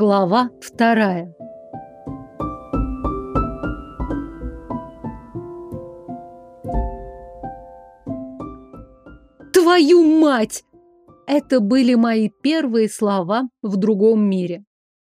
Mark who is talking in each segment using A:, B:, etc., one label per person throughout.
A: Глава вторая. Твою мать! Это были мои первые слова в другом мире.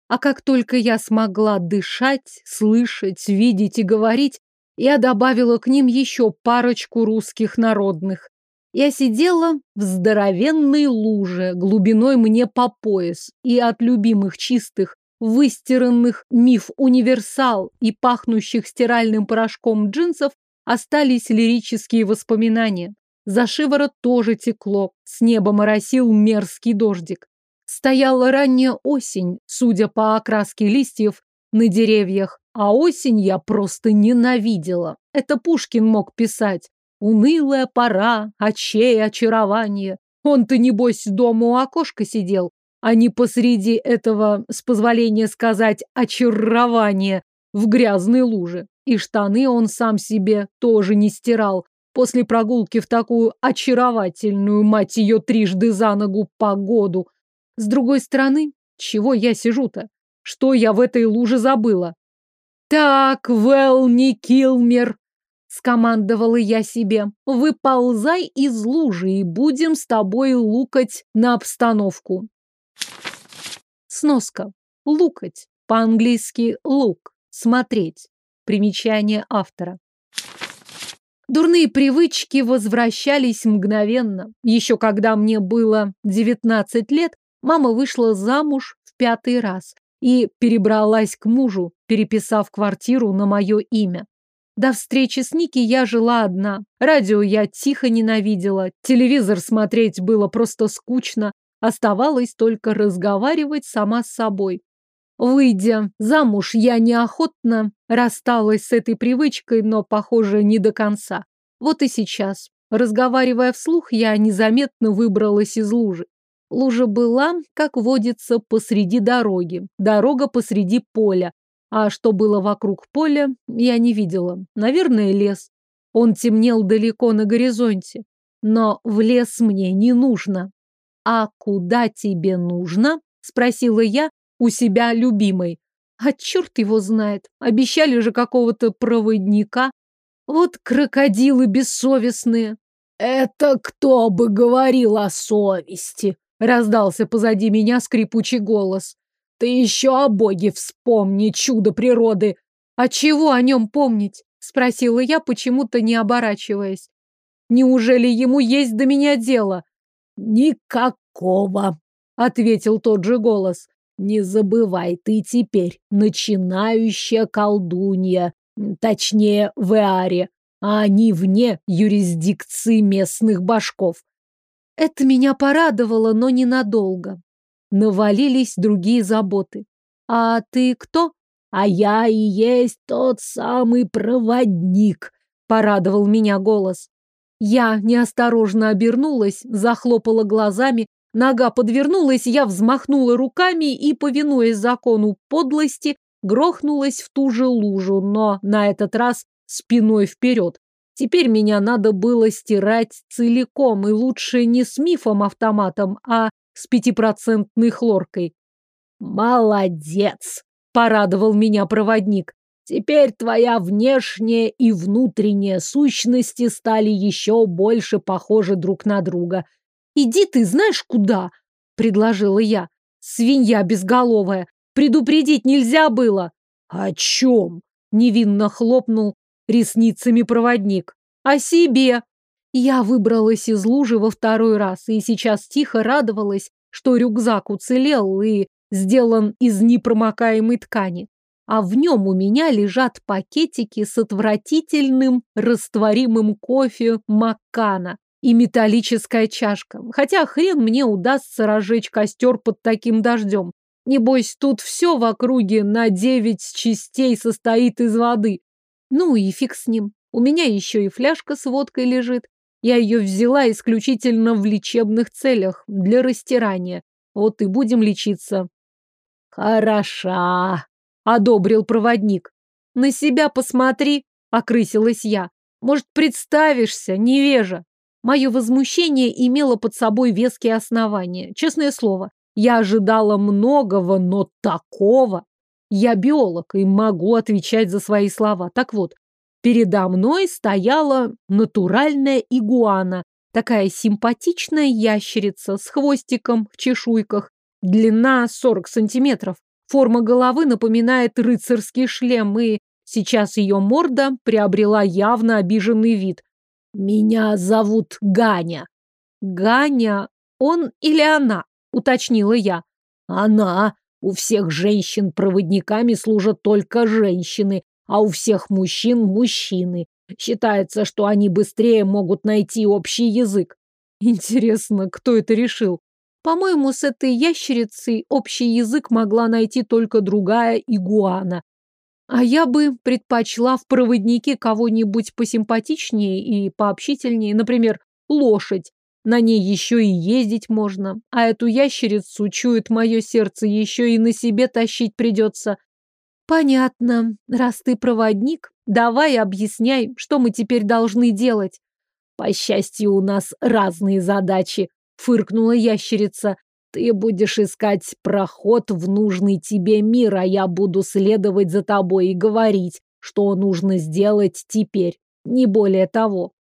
A: А как только я смогла дышать, слышать, видеть и говорить, я добавила к ним еще парочку русских народных. Я сидела в здоровенной луже, глубиной мне по пояс, и от любимых чистых, выстиранных миф универсал и пахнущих стиральным порошком джинсов остались лирические воспоминания. За шиворот тоже текло, с неба моросил мерзкий дождик. Стояла ранняя осень, судя по окраске листьев на деревьях, а осень я просто ненавидела. Это Пушкин мог писать. Унылая пора, очей очарование. Он-то, небось, дома у окошка сидел, а не посреди этого, с позволения сказать, очарования в грязной луже. И штаны он сам себе тоже не стирал. После прогулки в такую очаровательную, мать ее, трижды за ногу погоду. С другой стороны, чего я сижу-то? Что я в этой луже забыла? Так, Велни Килмер, скомандовала я себе. Выползай из лужи и будем с тобой лукать на обстановку. Сноска. Лукать. По-английски лук. Смотреть. Примечание автора. Дурные привычки возвращались мгновенно. Еще когда мне было 19 лет, мама вышла замуж в пятый раз и перебралась к мужу, переписав квартиру на мое имя. До встречи с Ники я жила одна. Радио я тихо ненавидела, телевизор смотреть было просто скучно. Оставалось только разговаривать сама с собой. Выйдя замуж, я неохотно рассталась с этой привычкой, но, похоже, не до конца. Вот и сейчас. Разговаривая вслух, я незаметно выбралась из лужи. Лужа была, как водится, посреди дороги. Дорога посреди поля. А что было вокруг поля, я не видела. Наверное, лес. Он темнел далеко на горизонте. Но в лес мне не нужно. А куда тебе нужно? Спросила я у себя любимой. А черт его знает. Обещали же какого-то проводника. Вот крокодилы бессовестные. Это кто бы говорил о совести? Раздался позади меня скрипучий голос. Ты еще о боге вспомни, чудо природы. А чего о нем помнить? Спросила я, почему-то не оборачиваясь. Неужели ему есть до меня дело? Никакого, ответил тот же голос. Не забывай, ты теперь начинающая колдунья, точнее, в Эаре, а не вне юрисдикции местных башков. Это меня порадовало, но ненадолго навалились другие заботы. «А ты кто?» «А я и есть тот самый проводник», — порадовал меня голос. Я неосторожно обернулась, захлопала глазами, нога подвернулась, я взмахнула руками и, повинуясь закону подлости, грохнулась в ту же лужу, но на этот раз спиной вперед. Теперь меня надо было стирать целиком, и лучше не с мифом-автоматом, а с пятипроцентной хлоркой. «Молодец!» – порадовал меня проводник. «Теперь твоя внешняя и внутренняя сущности стали еще больше похожи друг на друга. Иди ты знаешь куда?» – предложила я. «Свинья безголовая! Предупредить нельзя было!» «О чем?» – невинно хлопнул ресницами проводник. «О себе!» Я выбралась из лужи во второй раз и сейчас тихо радовалась, что рюкзак уцелел и сделан из непромокаемой ткани. А в нем у меня лежат пакетики с отвратительным растворимым кофе Маккана и металлическая чашка. Хотя хрен мне удастся разжечь костер под таким дождем. Небось, тут все в округе на девять частей состоит из воды. Ну и фиг с ним. У меня еще и фляжка с водкой лежит. Я ее взяла исключительно в лечебных целях, для растирания. Вот и будем лечиться. Хороша, одобрил проводник. На себя посмотри, окрысилась я. Может, представишься, невежа? Мое возмущение имело под собой веские основания. Честное слово, Я ожидала многого, но такого. Я биолог и могу отвечать за свои слова. Так вот, передо мной стояла натуральная игуана, такая симпатичная ящерица с хвостиком в чешуйках, длина 40 сантиметров. Форма головы напоминает рыцарский шлем, и сейчас ее морда приобрела явно обиженный вид. «Меня зовут Ганя». «Ганя? Он или она?» — уточнила я. «Она. У всех женщин проводниками служат только женщины, а у всех мужчин – мужчины. Считается, что они быстрее могут найти общий язык. Интересно, кто это решил? По-моему, с этой ящерицей общий язык могла найти только другая игуана. А я бы предпочла в проводнике кого-нибудь посимпатичнее и пообщительнее, например, лошадь. На ней еще и ездить можно, а эту ящерицу чует мое сердце, еще и на себе тащить придется. Понятно. Раз ты проводник, давай объясняй, что мы теперь должны делать. По счастью, у нас разные задачи, фыркнула ящерица. Ты будешь искать проход в нужный тебе мир, а я буду следовать за тобой и говорить, что нужно сделать теперь. Не более того.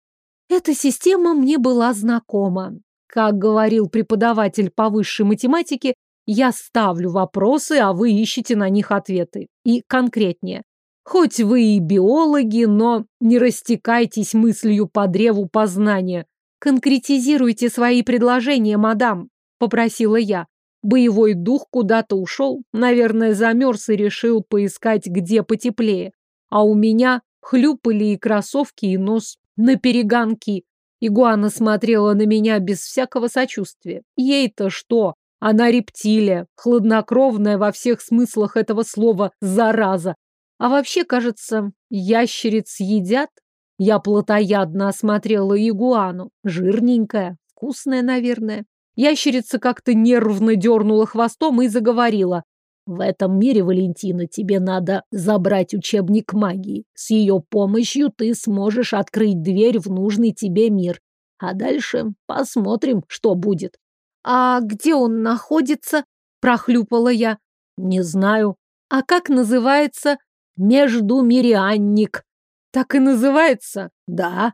A: Эта система мне была знакома. Как говорил преподаватель по высшей математике, я ставлю вопросы, а вы ищете на них ответы. И конкретнее. Хоть вы и биологи, но не растекайтесь мыслью по древу познания. Конкретизируйте свои предложения, мадам, попросила я. Боевой дух куда-то ушел, наверное, замерз и решил поискать, где потеплее. А у меня хлюпали и кроссовки, и нос на перегонки. Игуана смотрела на меня без всякого сочувствия. Ей-то что? Она рептилия, хладнокровная во всех смыслах этого слова «зараза». А вообще, кажется, ящериц едят? Я плотоядно осмотрела игуану. Жирненькая, вкусная, наверное. Ящерица как-то нервно дернула хвостом и заговорила. В этом мире, Валентина, тебе надо забрать учебник магии. С ее помощью ты сможешь открыть дверь в нужный тебе мир. А дальше посмотрим, что будет. А где он находится? Прохлюпала я. Не знаю. А как называется? Междумирианник. Так и называется? Да.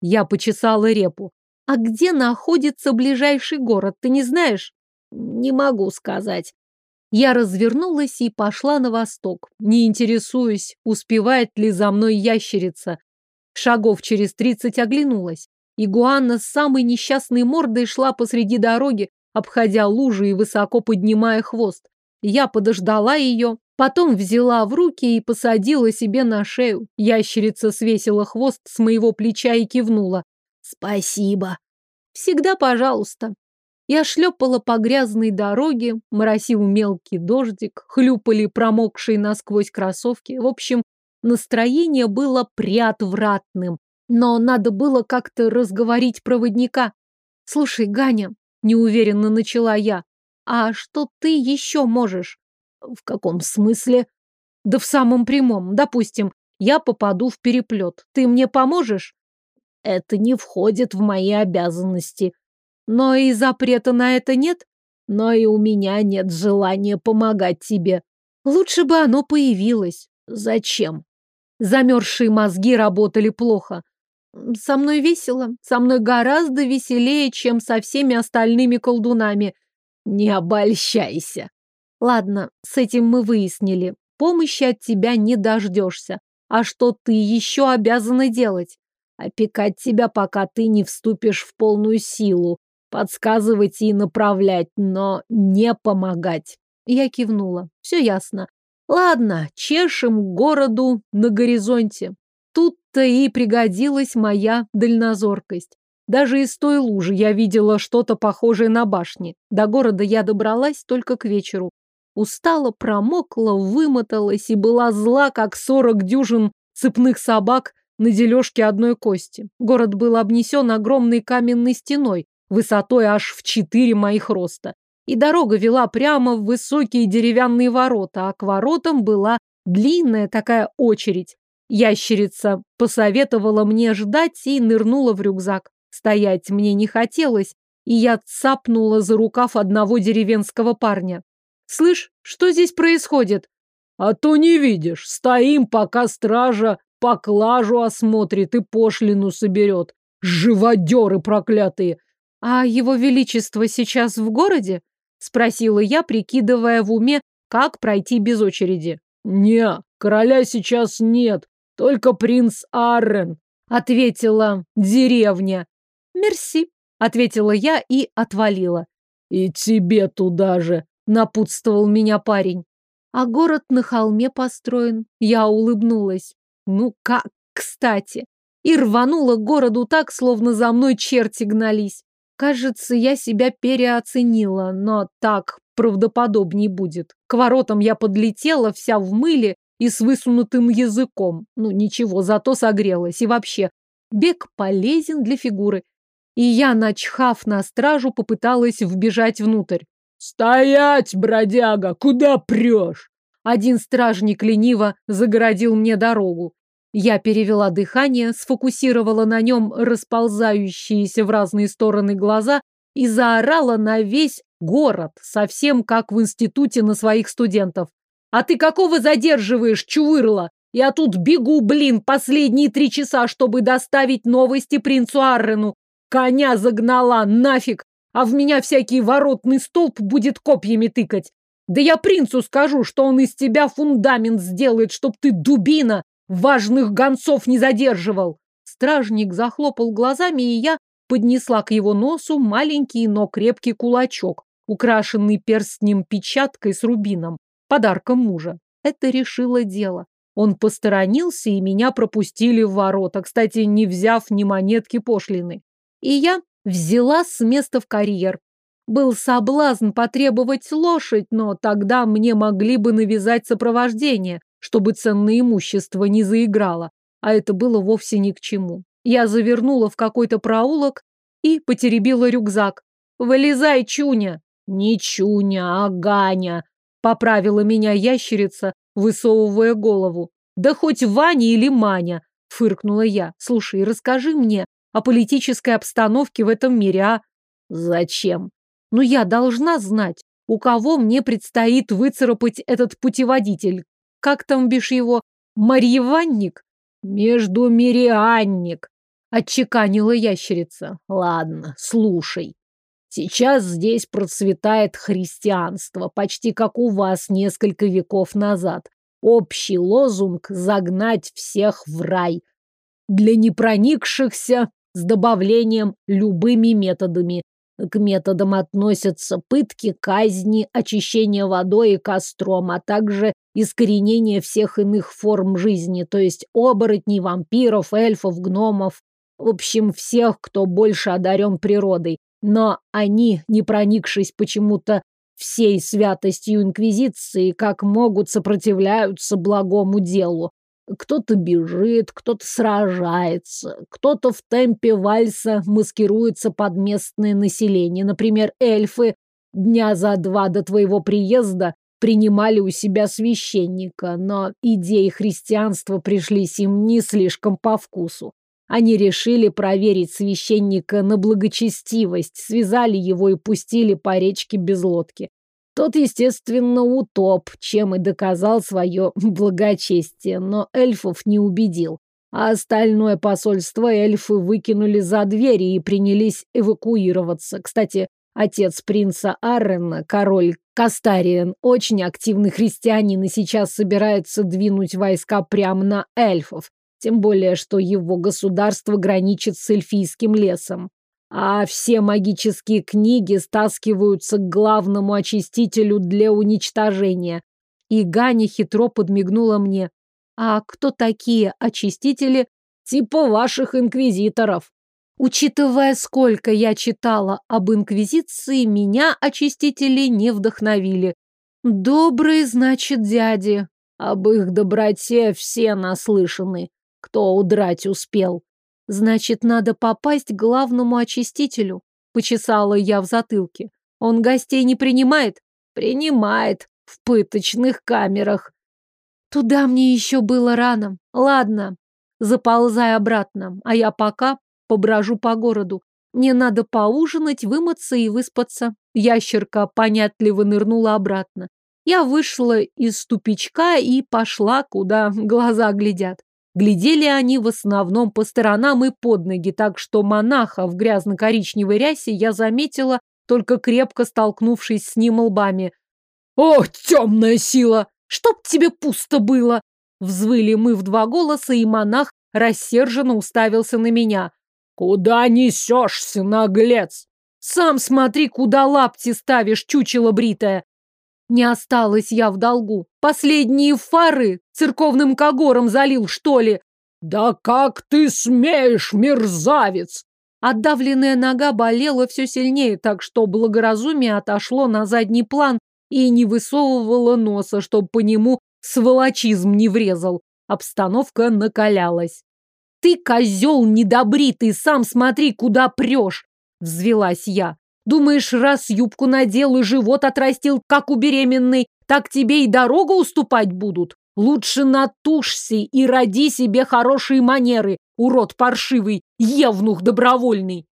A: Я почесала репу. А где находится ближайший город, ты не знаешь? Не могу сказать. Я развернулась и пошла на восток, не интересуясь, успевает ли за мной ящерица. Шагов через тридцать оглянулась. Игуана с самой несчастной мордой шла посреди дороги, обходя лужи и высоко поднимая хвост. Я подождала ее, потом взяла в руки и посадила себе на шею. Ящерица свесила хвост с моего плеча и кивнула. «Спасибо». «Всегда пожалуйста». Я шлепала по грязной дороге, моросил мелкий дождик, хлюпали промокшие насквозь кроссовки. В общем, настроение было приотвратным. Но надо было как-то разговорить проводника. «Слушай, Ганя», — неуверенно начала я, «а что ты еще можешь?» «В каком смысле?» «Да в самом прямом. Допустим, я попаду в переплет. Ты мне поможешь?» «Это не входит в мои обязанности», но и запрета на это нет. Но и у меня нет желания помогать тебе. Лучше бы оно появилось. Зачем? Замерзшие мозги работали плохо. Со мной весело. Со мной гораздо веселее, чем со всеми остальными колдунами. Не обольщайся. Ладно, с этим мы выяснили. Помощи от тебя не дождешься. А что ты еще обязана делать? Опекать тебя, пока ты не вступишь в полную силу, подсказывать и направлять, но не помогать. Я кивнула. Все ясно. Ладно, чешем городу на горизонте. Тут-то и пригодилась моя дальнозоркость. Даже из той лужи я видела что-то похожее на башни. До города я добралась только к вечеру. Устала, промокла, вымоталась и была зла, как сорок дюжин цепных собак на дележке одной кости. Город был обнесен огромной каменной стеной, высотой аж в четыре моих роста. И дорога вела прямо в высокие деревянные ворота, а к воротам была длинная такая очередь. Ящерица посоветовала мне ждать и нырнула в рюкзак. Стоять мне не хотелось, и я цапнула за рукав одного деревенского парня. «Слышь, что здесь происходит?» «А то не видишь. Стоим, пока стража поклажу осмотрит и пошлину соберет. Живодеры проклятые!» «А его величество сейчас в городе?» Спросила я, прикидывая в уме, как пройти без очереди. «Не, короля сейчас нет, только принц Аррен», ответила деревня. «Мерси», ответила я и отвалила. «И тебе туда же», напутствовал меня парень. А город на холме построен. Я улыбнулась. Ну как, кстати. И рванула к городу так, словно за мной черти гнались. Кажется, я себя переоценила, но так правдоподобней будет. К воротам я подлетела вся в мыле и с высунутым языком. Ну ничего, зато согрелась. И вообще, бег полезен для фигуры. И я, начхав на стражу, попыталась вбежать внутрь. «Стоять, бродяга! Куда прешь?» Один стражник лениво загородил мне дорогу. Я перевела дыхание, сфокусировала на нем расползающиеся в разные стороны глаза и заорала на весь город, совсем как в институте на своих студентов. «А ты какого задерживаешь, чувырла? Я тут бегу, блин, последние три часа, чтобы доставить новости принцу Аррену. Коня загнала, нафиг! А в меня всякий воротный столб будет копьями тыкать. Да я принцу скажу, что он из тебя фундамент сделает, чтоб ты, дубина, Важных гонцов не задерживал. Стражник захлопал глазами, и я поднесла к его носу маленький, но крепкий кулачок, украшенный перстнем-печаткой с рубином, подарком мужа. Это решило дело. Он посторонился, и меня пропустили в ворота, кстати, не взяв ни монетки пошлины. И я взяла с места в карьер. Был соблазн потребовать лошадь, но тогда мне могли бы навязать сопровождение, чтобы ценное имущество не заиграло, а это было вовсе ни к чему. Я завернула в какой-то проулок и потеребила рюкзак. «Вылезай, Чуня!» «Не Чуня, а Ганя!» — поправила меня ящерица, высовывая голову. «Да хоть Ваня или Маня!» — фыркнула я. «Слушай, расскажи мне о политической обстановке в этом мире, а?» «Зачем?» «Ну, я должна знать, у кого мне предстоит выцарапать этот путеводитель, как там бишь его, Марьеванник? Междумирианник, отчеканила ящерица. Ладно, слушай. Сейчас здесь процветает христианство, почти как у вас несколько веков назад. Общий лозунг – загнать всех в рай. Для непроникшихся с добавлением любыми методами. К методам относятся пытки, казни, очищение водой и костром, а также искоренение всех иных форм жизни, то есть оборотней, вампиров, эльфов, гномов, в общем, всех, кто больше одарен природой. Но они, не проникшись почему-то всей святостью Инквизиции, как могут, сопротивляются благому делу. Кто-то бежит, кто-то сражается, кто-то в темпе вальса маскируется под местное население. Например, эльфы дня за два до твоего приезда принимали у себя священника, но идеи христианства пришлись им не слишком по вкусу. Они решили проверить священника на благочестивость, связали его и пустили по речке без лодки. Тот, естественно, утоп, чем и доказал свое благочестие, но эльфов не убедил. А остальное посольство эльфы выкинули за двери и принялись эвакуироваться. Кстати, отец принца Аррена, король Кастариен, очень активный христианин и сейчас собирается двинуть войска прямо на эльфов. Тем более, что его государство граничит с эльфийским лесом а все магические книги стаскиваются к главному очистителю для уничтожения. И Ганя хитро подмигнула мне. А кто такие очистители? Типа ваших инквизиторов. Учитывая, сколько я читала об инквизиции, меня очистители не вдохновили. Добрые, значит, дяди. Об их доброте все наслышаны. Кто удрать успел. Значит, надо попасть к главному очистителю. Почесала я в затылке. Он гостей не принимает? Принимает. В пыточных камерах. Туда мне еще было рано. Ладно, заползай обратно, а я пока поброжу по городу. Мне надо поужинать, вымыться и выспаться. Ящерка понятливо нырнула обратно. Я вышла из тупичка и пошла, куда глаза глядят. Глядели они в основном по сторонам и под ноги, так что монаха в грязно-коричневой рясе я заметила, только крепко столкнувшись с ним лбами. «О, темная сила! Чтоб тебе пусто было!» Взвыли мы в два голоса, и монах рассерженно уставился на меня. «Куда несешься, наглец?» «Сам смотри, куда лапти ставишь, чучело бритое!» Не осталась я в долгу. Последние фары церковным когором залил, что ли? Да как ты смеешь, мерзавец! Отдавленная нога болела все сильнее, так что благоразумие отошло на задний план и не высовывало носа, чтобы по нему сволочизм не врезал. Обстановка накалялась. «Ты, козел недобритый, сам смотри, куда прешь!» — взвелась я. Думаешь, раз юбку надел и живот отрастил, как у беременной, так тебе и дорогу уступать будут? Лучше натушься и роди себе хорошие манеры, урод паршивый, евнух добровольный.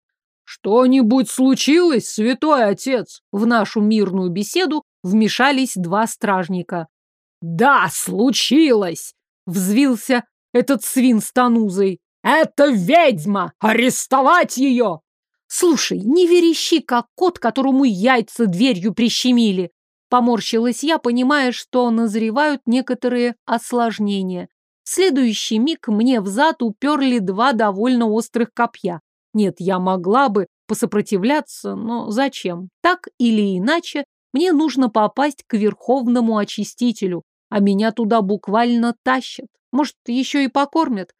A: Что-нибудь случилось, святой отец? В нашу мирную беседу вмешались два стражника. Да, случилось! Взвился этот свин с танузой. Это ведьма! Арестовать ее! Слушай, не верещи, как кот, которому яйца дверью прищемили. Поморщилась я, понимая, что назревают некоторые осложнения. В следующий миг мне взад уперли два довольно острых копья. Нет, я могла бы посопротивляться, но зачем? Так или иначе, мне нужно попасть к Верховному Очистителю, а меня туда буквально тащат. Может, еще и покормят?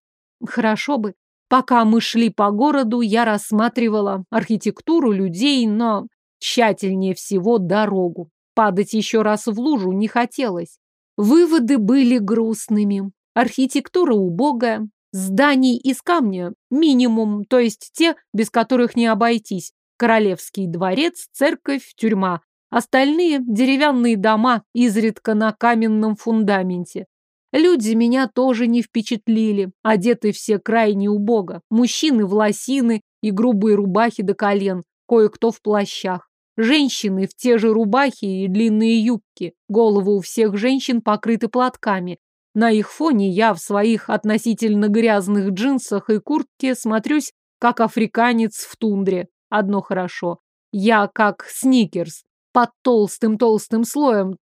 A: Хорошо бы. Пока мы шли по городу, я рассматривала архитектуру людей, но тщательнее всего дорогу. Падать еще раз в лужу не хотелось. Выводы были грустными. Архитектура убогая, зданий из камня минимум, то есть те, без которых не обойтись. Королевский дворец, церковь, тюрьма. Остальные деревянные дома, изредка на каменном фундаменте. Люди меня тоже не впечатлили, одеты все крайне убого. Мужчины в лосины и грубые рубахи до колен, кое-кто в плащах. Женщины в те же рубахи и длинные юбки. Головы у всех женщин покрыты платками. На их фоне я в своих относительно грязных джинсах и куртке смотрюсь, как африканец в тундре. Одно хорошо. Я как сникерс, под толстым-толстым слоем,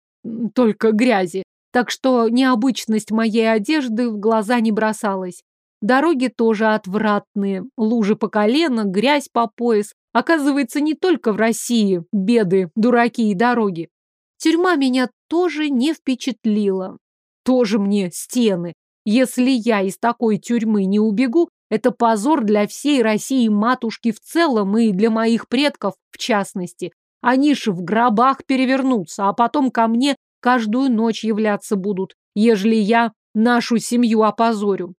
A: только грязи так что необычность моей одежды в глаза не бросалась. Дороги тоже отвратные, лужи по колено, грязь по пояс. Оказывается, не только в России беды, дураки и дороги. Тюрьма меня тоже не впечатлила. Тоже мне стены. Если я из такой тюрьмы не убегу, это позор для всей России матушки в целом и для моих предков в частности. Они ж в гробах перевернутся, а потом ко мне каждую ночь являться будут, ежели я нашу семью опозорю.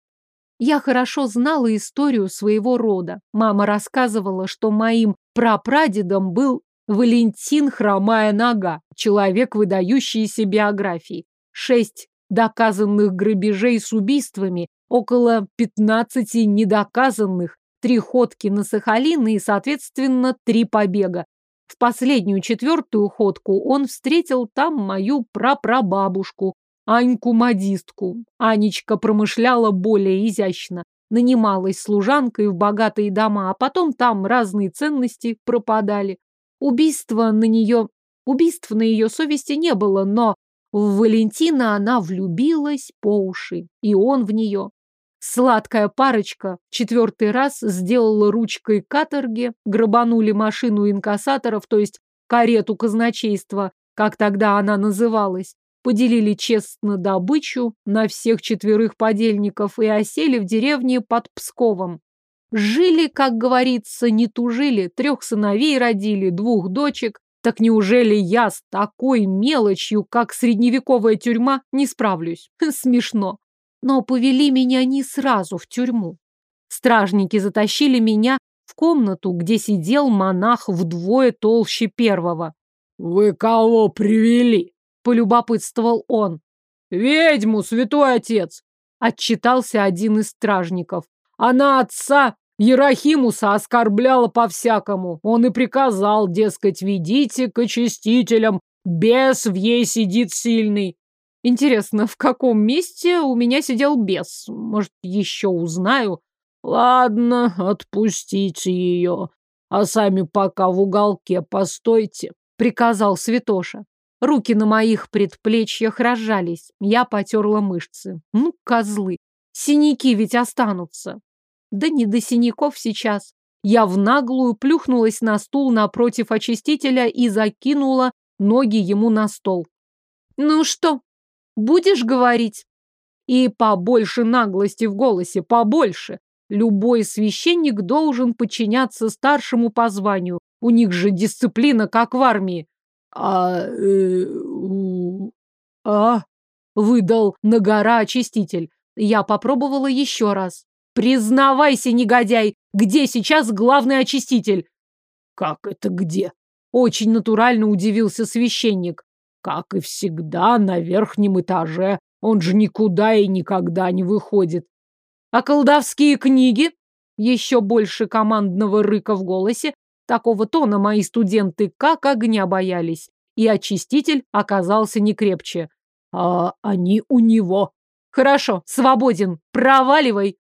A: Я хорошо знала историю своего рода. Мама рассказывала, что моим прапрадедом был Валентин Хромая Нога, человек, выдающийся биографией. Шесть доказанных грабежей с убийствами, около пятнадцати недоказанных, три ходки на Сахалин и, соответственно, три побега. В последнюю четвертую ходку он встретил там мою прапрабабушку, Аньку-модистку. Анечка промышляла более изящно, нанималась служанкой в богатые дома, а потом там разные ценности пропадали. Убийство на нее... Убийств на ее совести не было, но в Валентина она влюбилась по уши, и он в нее. Сладкая парочка четвертый раз сделала ручкой каторги, грабанули машину инкассаторов, то есть карету казначейства, как тогда она называлась, поделили честно добычу на всех четверых подельников и осели в деревне под Псковом. Жили, как говорится, не тужили, трех сыновей родили, двух дочек. Так неужели я с такой мелочью, как средневековая тюрьма, не справлюсь? Смешно но повели меня не сразу в тюрьму. Стражники затащили меня в комнату, где сидел монах вдвое толще первого. «Вы кого привели?» – полюбопытствовал он. «Ведьму, святой отец!» – отчитался один из стражников. «Она отца
B: Ерахимуса оскорбляла по-всякому. Он и приказал, дескать, ведите к очистителям. Бес в ей сидит сильный.
A: Интересно, в каком месте у меня сидел бес? Может, еще узнаю?
B: Ладно, отпустите ее. А сами пока в уголке постойте, приказал Святоша.
A: Руки на моих предплечьях разжались. Я потерла мышцы. Ну, козлы. Синяки ведь останутся. Да не до синяков сейчас. Я в наглую плюхнулась на стул напротив очистителя и закинула ноги ему на стол. Ну что, будешь говорить? И побольше наглости в голосе, побольше. Любой священник должен подчиняться старшему по званию. У них же дисциплина, как в армии.
B: А... Э, у, а... Выдал на гора очиститель.
A: Я попробовала еще раз. Признавайся, негодяй, где сейчас главный очиститель?
B: Как это где?
A: Очень натурально удивился священник.
B: Как и всегда, на верхнем этаже. Он же никуда и никогда не выходит.
A: А колдовские книги? Еще больше командного рыка в голосе, Такого тона мои студенты как огня боялись. И очиститель оказался не крепче.
B: А они у него.
A: Хорошо, свободен. Проваливай.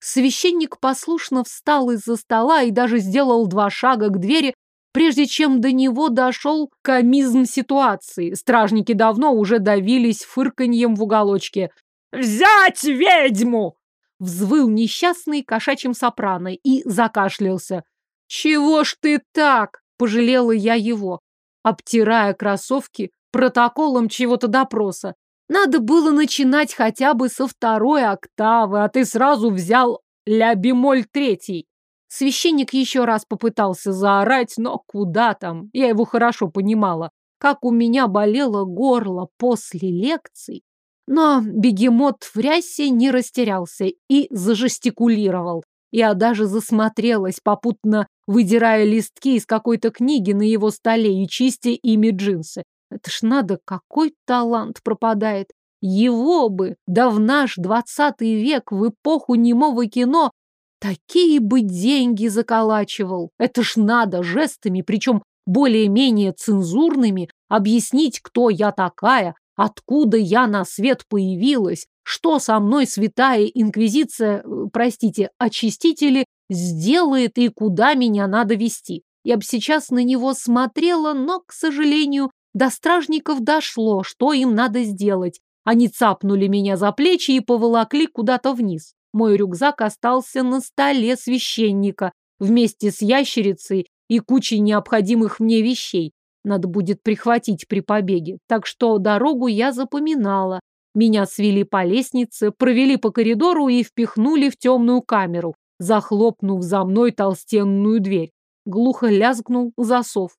A: Священник послушно встал из-за стола и даже сделал два шага к двери, прежде чем до него дошел комизм ситуации. Стражники давно уже давились фырканьем в уголочке. «Взять ведьму!» Взвыл несчастный кошачьим сопрано и закашлялся. «Чего ж ты так?» – пожалела я его, обтирая кроссовки протоколом чего-то допроса. Надо было начинать хотя бы со второй октавы, а ты сразу взял ля-бемоль третий. Священник еще раз попытался заорать, но куда там? Я его хорошо понимала. Как у меня болело горло после лекций. Но бегемот в рясе не растерялся и зажестикулировал. Я даже засмотрелась, попутно выдирая листки из какой-то книги на его столе и чистя ими джинсы. Это ж надо, какой талант пропадает. Его бы, да в наш двадцатый век, в эпоху немого кино, такие бы деньги заколачивал. Это ж надо жестами, причем более-менее цензурными, объяснить, кто я такая, откуда я на свет появилась, что со мной святая инквизиция, э, простите, очистители, сделает и куда меня надо вести. Я бы сейчас на него смотрела, но, к сожалению, до стражников дошло, что им надо сделать. Они цапнули меня за плечи и поволокли куда-то вниз. Мой рюкзак остался на столе священника вместе с ящерицей и кучей необходимых мне вещей. Надо будет прихватить при побеге. Так что дорогу я запоминала, меня свели по лестнице, провели по коридору и впихнули в темную камеру, захлопнув за мной толстенную дверь. Глухо лязгнул засов.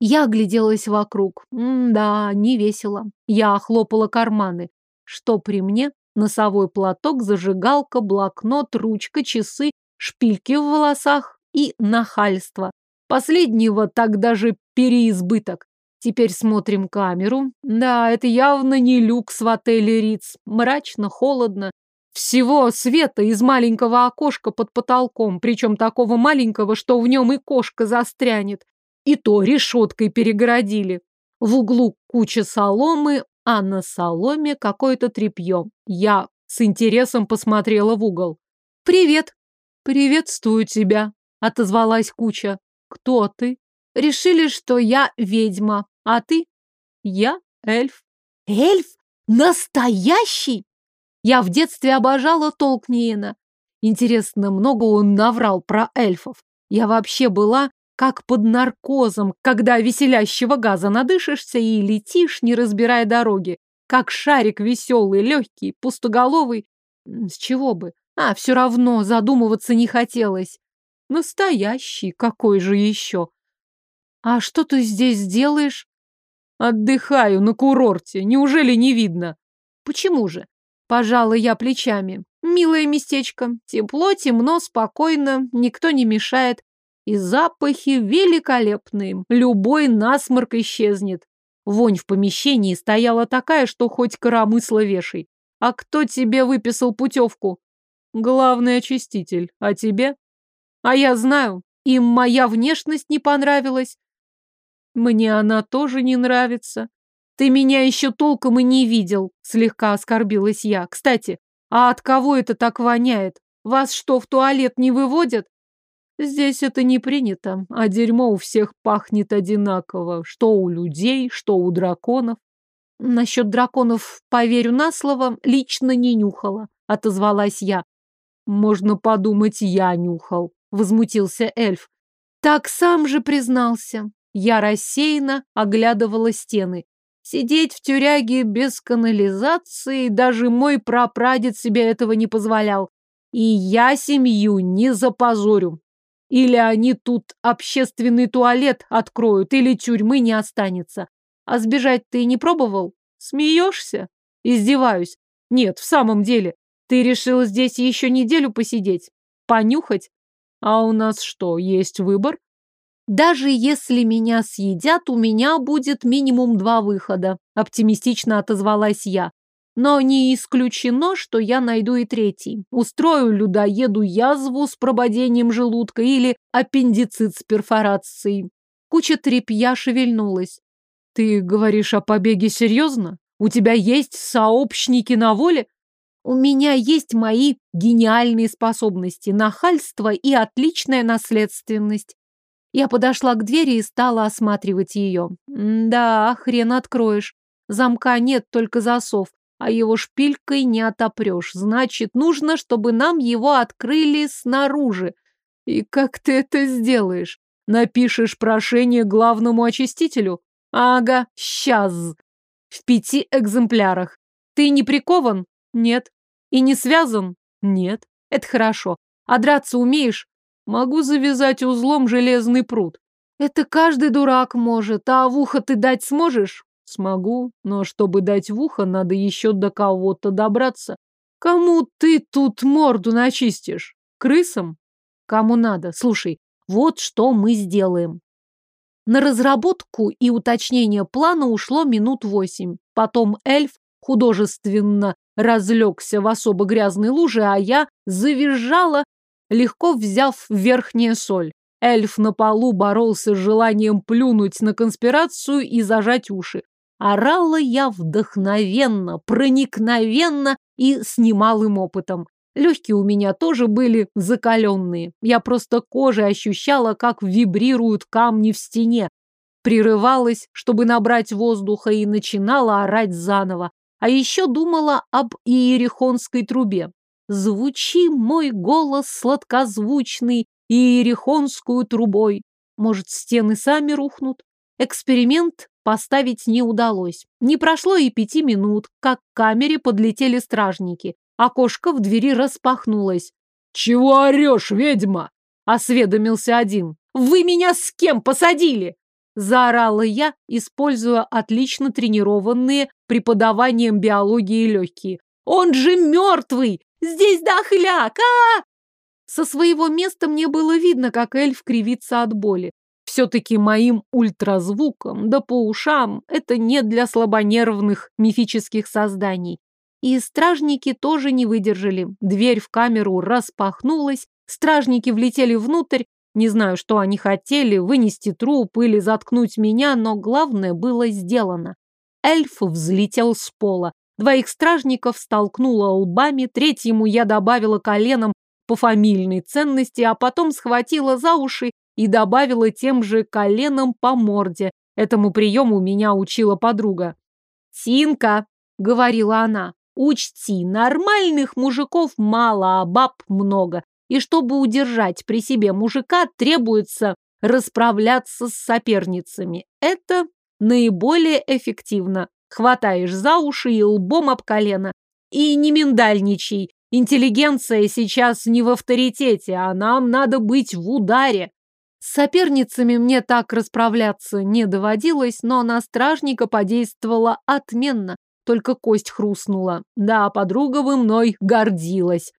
A: Я огляделась вокруг. М да, не весело. Я охлопала карманы. Что при мне? Носовой платок, зажигалка, блокнот, ручка, часы, шпильки в волосах и нахальство. Последнего так даже переизбыток. Теперь смотрим камеру. Да, это явно не люкс в отеле Риц. Мрачно, холодно. Всего света из маленького окошка под потолком, причем такого маленького, что в нем и кошка застрянет. И то решеткой перегородили. В углу куча соломы, а на соломе какое-то тряпье. Я с интересом посмотрела в угол. «Привет!» «Приветствую тебя!» — отозвалась куча. «Кто ты?» Решили, что я ведьма, а ты? Я эльф. Эльф? Настоящий? Я в детстве обожала Толкниена. Интересно, много он наврал про эльфов. Я вообще была как под наркозом, когда веселящего газа надышишься и летишь, не разбирая дороги. Как шарик веселый, легкий, пустоголовый. С чего бы? А, все равно задумываться не хотелось. Настоящий, какой же еще? «А что ты здесь делаешь?» «Отдыхаю на курорте. Неужели не видно?» «Почему же?» Пожала я плечами. «Милое местечко. Тепло, темно, спокойно. Никто не мешает. И запахи великолепные. Любой насморк исчезнет. Вонь в помещении стояла такая, что хоть коромысло вешай. А кто тебе выписал путевку? Главный очиститель. А тебе? А я знаю, им моя внешность не понравилась. Мне она тоже не нравится. Ты меня еще толком и не видел, слегка оскорбилась я. Кстати, а от кого это так воняет? Вас что, в туалет не выводят? Здесь это не принято, а дерьмо у всех пахнет одинаково, что у людей, что у драконов. Насчет драконов поверю на слово, лично не нюхала, отозвалась я. Можно подумать, я нюхал, возмутился эльф. Так сам же признался. Я рассеянно оглядывала стены. Сидеть в тюряге без канализации даже мой прапрадед себе этого не позволял. И я семью не запозорю. Или они тут общественный туалет откроют, или тюрьмы не останется. А сбежать ты не пробовал? Смеешься? Издеваюсь. Нет, в самом деле. Ты решил здесь еще неделю посидеть? Понюхать? А у нас что, есть выбор? Даже если меня съедят, у меня будет минимум два выхода, оптимистично отозвалась я. Но не исключено, что я найду и третий. Устрою людоеду язву с прободением желудка или аппендицит с перфорацией. Куча тряпья шевельнулась. Ты говоришь о побеге серьезно? У тебя есть сообщники на воле? У меня есть мои гениальные способности, нахальство и отличная наследственность. Я подошла к двери и стала осматривать ее. Да, хрен откроешь. Замка нет, только засов а его шпилькой не отопрешь. Значит, нужно, чтобы нам его открыли снаружи. И как ты это сделаешь? Напишешь прошение главному очистителю? Ага, сейчас. В пяти экземплярах. Ты не прикован? Нет. И не связан? Нет. Это хорошо. А драться умеешь? Могу завязать узлом железный пруд. Это каждый дурак может, а в ухо ты дать сможешь? Смогу, но чтобы дать в ухо, надо еще до кого-то добраться. Кому ты тут морду начистишь? Крысам? Кому надо? Слушай, вот что мы сделаем. На разработку и уточнение плана ушло минут восемь. Потом эльф художественно разлегся в особо грязной луже, а я завизжала, легко взяв верхняя соль. Эльф на полу боролся с желанием плюнуть на конспирацию и зажать уши. Орала я вдохновенно, проникновенно и с немалым опытом. Легкие у меня тоже были закаленные. Я просто кожей ощущала, как вибрируют камни в стене. Прерывалась, чтобы набрать воздуха, и начинала орать заново. А еще думала об иерихонской трубе. Звучи мой голос сладкозвучный иерихонскую трубой. Может, стены сами рухнут? Эксперимент поставить не удалось. Не прошло и пяти минут, как к камере подлетели стражники. Окошко в двери распахнулось. «Чего орешь, ведьма?» – осведомился один. «Вы меня с кем посадили?» Заорала я, используя отлично тренированные преподаванием биологии легкие. «Он же мертвый! Здесь дохляк! а, Со своего места мне было видно, как эльф кривится от боли. Все-таки моим ультразвуком, да по ушам, это не для слабонервных мифических созданий. И стражники тоже не выдержали. Дверь в камеру распахнулась, стражники влетели внутрь, не знаю, что они хотели, вынести труп или заткнуть меня, но главное было сделано. Эльф взлетел с пола. Двоих стражников столкнула лбами, третьему я добавила коленом по фамильной ценности, а потом схватила за уши и добавила тем же коленом по морде. Этому приему меня учила подруга. «Тинка», — говорила она, — «учти, нормальных мужиков мало, а баб много. И чтобы удержать при себе мужика, требуется расправляться с соперницами. Это наиболее эффективно. Хватаешь за уши и лбом об колено. И не миндальничай. Интеллигенция сейчас не в авторитете, а нам надо быть в ударе. Соперницами мне так расправляться не доводилось, но на стражника подействовала отменно, только кость хрустнула. Да, подруга вы мной гордилась.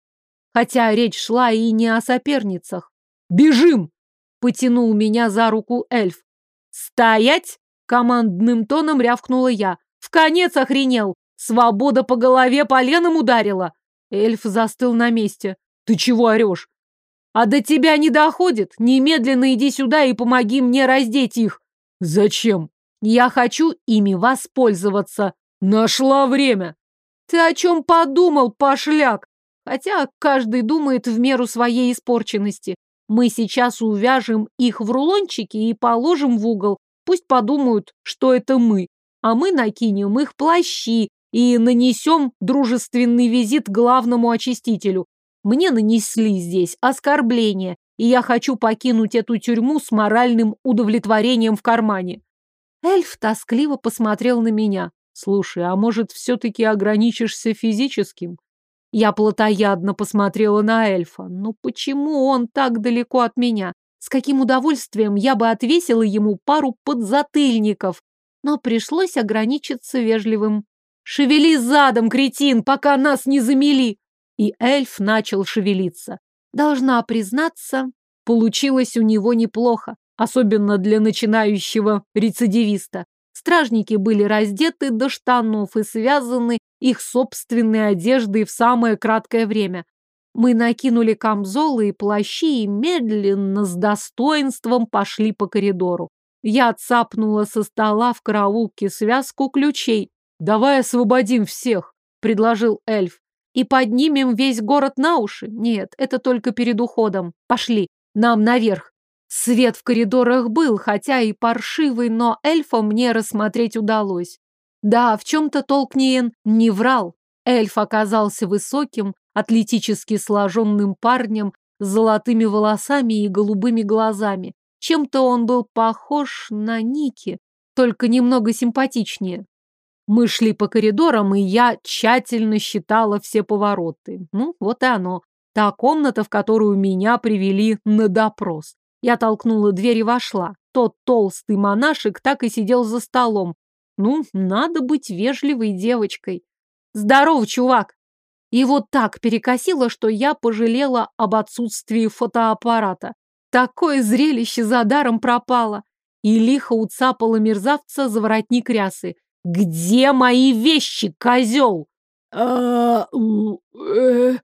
A: Хотя речь шла и не о соперницах. «Бежим!» — потянул меня за руку эльф. «Стоять!» — командным тоном рявкнула я. «В конец охренел! Свобода по голове поленом ударила!» Эльф застыл на месте. «Ты чего орешь?» А до тебя не доходит? Немедленно иди сюда и помоги мне раздеть их.
B: Зачем?
A: Я хочу ими воспользоваться.
B: Нашла время.
A: Ты о чем подумал, пошляк? Хотя каждый думает в меру своей испорченности. Мы сейчас увяжем их в рулончики и положим в угол. Пусть подумают, что это мы. А мы накинем их плащи и нанесем дружественный визит главному очистителю. Мне нанесли здесь оскорбление, и я хочу покинуть эту тюрьму с моральным удовлетворением в кармане. Эльф тоскливо посмотрел на меня. Слушай, а может, все-таки ограничишься физическим? Я плотоядно посмотрела на эльфа. Ну почему он так далеко от меня? С каким удовольствием я бы отвесила ему пару подзатыльников. Но пришлось ограничиться вежливым. «Шевели задом, кретин, пока нас не замели!» И эльф начал шевелиться. Должна признаться, получилось у него неплохо, особенно для начинающего рецидивиста. Стражники были раздеты до штанов и связаны их собственной одеждой в самое краткое время. Мы накинули камзолы и плащи и медленно, с достоинством пошли по коридору. Я цапнула со стола в караулке связку ключей. «Давай освободим всех», — предложил эльф. «И поднимем весь город на уши? Нет, это только перед уходом. Пошли, нам наверх. Свет в коридорах был, хотя и паршивый, но эльфа мне рассмотреть удалось. Да, в чем-то Толкниен не врал. Эльф оказался высоким, атлетически сложенным парнем с золотыми волосами и голубыми глазами. Чем-то он был похож на Ники, только немного симпатичнее. Мы шли по коридорам, и я тщательно считала все повороты. Ну, вот и оно. Та комната, в которую меня привели на допрос. Я толкнула дверь и вошла. Тот толстый монашек так и сидел за столом. Ну, надо быть вежливой девочкой. Здорово, чувак! И вот так перекосило, что я пожалела об отсутствии фотоаппарата. Такое зрелище за даром пропало. И лихо уцапала мерзавца за воротник рясы. «Где мои вещи, козел?»
B: а, э.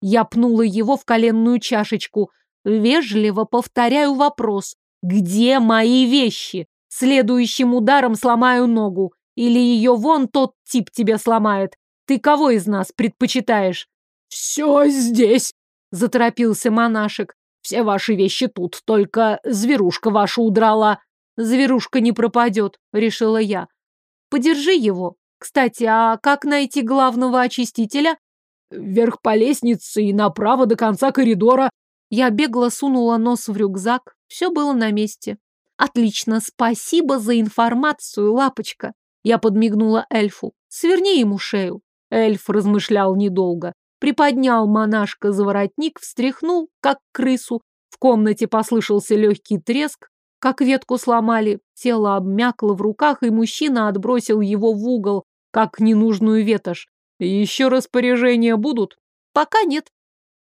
A: Я пнула его в коленную чашечку. Вежливо повторяю вопрос. Где мои вещи? Следующим ударом сломаю ногу. Или ее вон тот тип тебе сломает. Ты кого из нас предпочитаешь?
B: Все здесь,
A: заторопился монашек.
B: Все ваши вещи тут, только зверушка ваша удрала.
A: Зверушка не пропадет, решила я. Подержи его. Кстати, а как найти главного очистителя?
B: Вверх по лестнице и направо до конца коридора.
A: Я бегло сунула нос в рюкзак. Все было на месте. Отлично, спасибо за информацию, лапочка. Я подмигнула эльфу. Сверни ему шею. Эльф размышлял недолго. Приподнял монашка за воротник, встряхнул, как крысу. В комнате послышался легкий треск, как ветку сломали. Тело обмякло в руках, и мужчина отбросил его в угол, как ненужную ветошь.
B: Еще распоряжения будут?
A: Пока нет.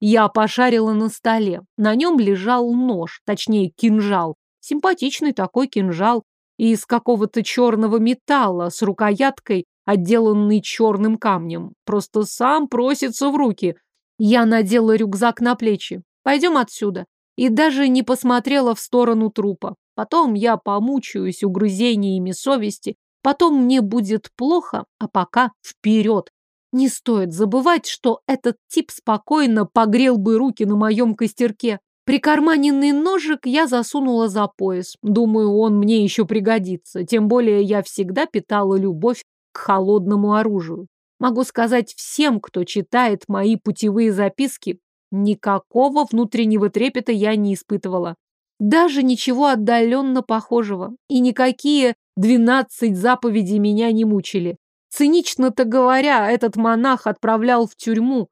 A: Я пошарила на столе. На нем лежал нож, точнее кинжал. Симпатичный такой кинжал. Из какого-то черного металла с рукояткой, отделанный черным камнем. Просто сам просится в руки. Я надела рюкзак на плечи. Пойдем отсюда. И даже не посмотрела в сторону трупа. Потом я помучаюсь угрызениями совести. Потом мне будет плохо, а пока вперед. Не стоит забывать, что этот тип спокойно погрел бы руки на моем костерке. Прикарманенный ножик я засунула за пояс. Думаю, он мне еще пригодится. Тем более я всегда питала любовь к холодному оружию. Могу сказать всем, кто читает мои путевые записки, никакого внутреннего трепета я не испытывала. Даже ничего отдаленно похожего. И никакие двенадцать заповедей меня не мучили. Цинично-то говоря, этот монах отправлял в тюрьму,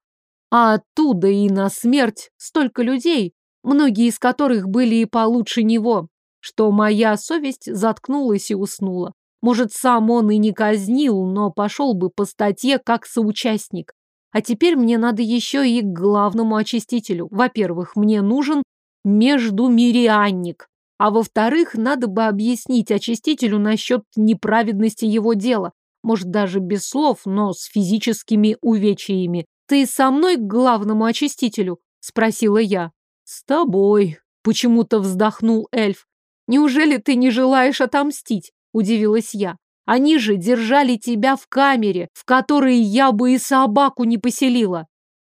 A: а оттуда и на смерть столько людей, многие из которых были и получше него, что моя совесть заткнулась и уснула. Может, сам он и не казнил, но пошел бы по статье как соучастник. А теперь мне надо еще и к главному очистителю. Во-первых, мне нужен междумирианник. А во-вторых, надо бы объяснить очистителю насчет неправедности его дела. Может, даже без слов, но с физическими увечьями. «Ты со мной к главному очистителю?» – спросила я. С тобой, почему-то вздохнул эльф. Неужели ты не желаешь отомстить? Удивилась я. Они же держали тебя в камере, в которой я бы и собаку не поселила.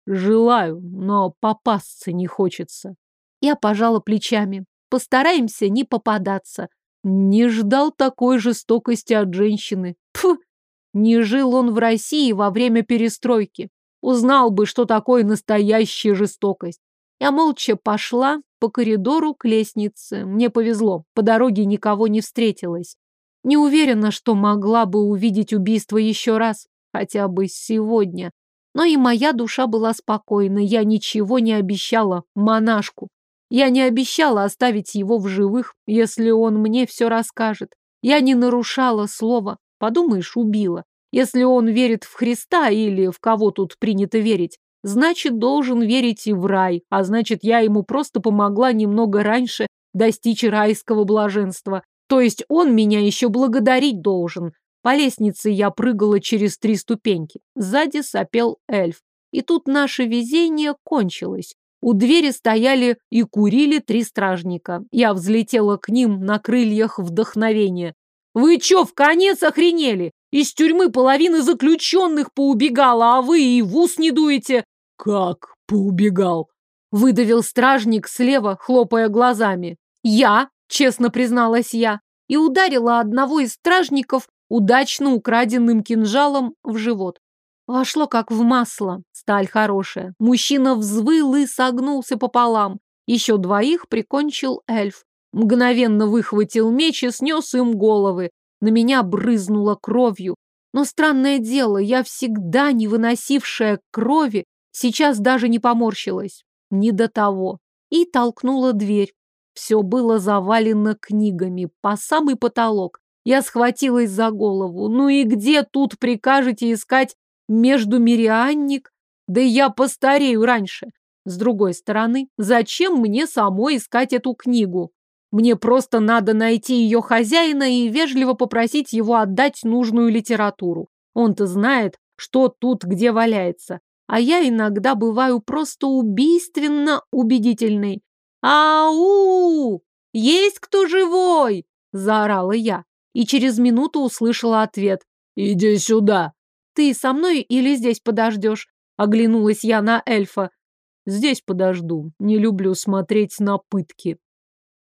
A: Желаю, но попасться не хочется. Я пожала плечами. Постараемся не попадаться. Не ждал такой жестокости от женщины. Пф, не жил он в России во время перестройки. Узнал бы, что такое настоящая жестокость. Я молча пошла по коридору к лестнице. Мне повезло, по дороге никого не встретилось. Не уверена, что могла бы увидеть убийство еще раз, хотя бы сегодня. Но и моя душа была спокойна, я ничего не обещала монашку. Я не обещала оставить его в живых, если он мне все расскажет. Я не нарушала слова, подумаешь, убила. Если он верит в Христа или в кого тут принято верить, значит, должен верить и в рай, а значит, я ему просто помогла немного раньше достичь райского блаженства. То есть он меня еще благодарить должен. По лестнице я прыгала через три ступеньки. Сзади сопел эльф. И тут наше везение кончилось. У двери стояли и курили три стражника. Я взлетела к ним на крыльях вдохновения. «Вы чё, в конец охренели? Из тюрьмы половины заключенных поубегала, а вы и в ус не дуете!»
B: «Как поубегал?»
A: Выдавил стражник слева, хлопая глазами. «Я!» — честно призналась я. И ударила одного из стражников удачно украденным кинжалом в живот. Вошло как в масло. Сталь хорошая. Мужчина взвыл и согнулся пополам. Еще двоих прикончил эльф. Мгновенно выхватил меч и снес им головы. На меня брызнуло кровью. Но странное дело, я всегда не выносившая крови, сейчас даже не поморщилась. Не до того. И толкнула дверь. Все было завалено книгами по самый потолок. Я схватилась за голову. Ну и где тут прикажете искать междумирианник? Да я постарею раньше. С другой стороны, зачем мне самой искать эту книгу? Мне просто надо найти ее хозяина и вежливо попросить его отдать нужную литературу. Он-то знает, что тут где валяется. А я иногда бываю просто убийственно убедительной. «Ау! Есть кто живой?» – заорала я и через минуту услышала ответ.
B: «Иди сюда!»
A: «Ты со мной или здесь подождешь?» Оглянулась я на эльфа.
B: «Здесь подожду. Не люблю смотреть на пытки».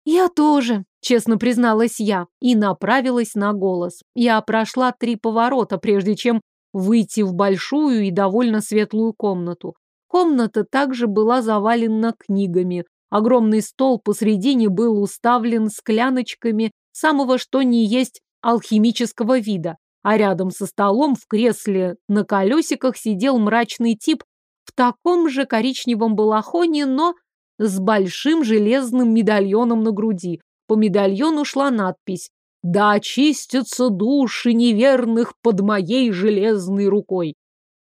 A: «Я тоже», — честно призналась я, и направилась на голос. Я прошла три поворота, прежде чем выйти в большую и довольно светлую комнату. Комната также была завалена книгами. Огромный стол посредине был уставлен скляночками самого что ни есть алхимического вида, а рядом со столом в кресле на колесиках сидел мрачный тип в таком же коричневом балахоне, но с большим железным медальоном на груди. По медальону шла надпись «Да очистятся души неверных под моей железной рукой».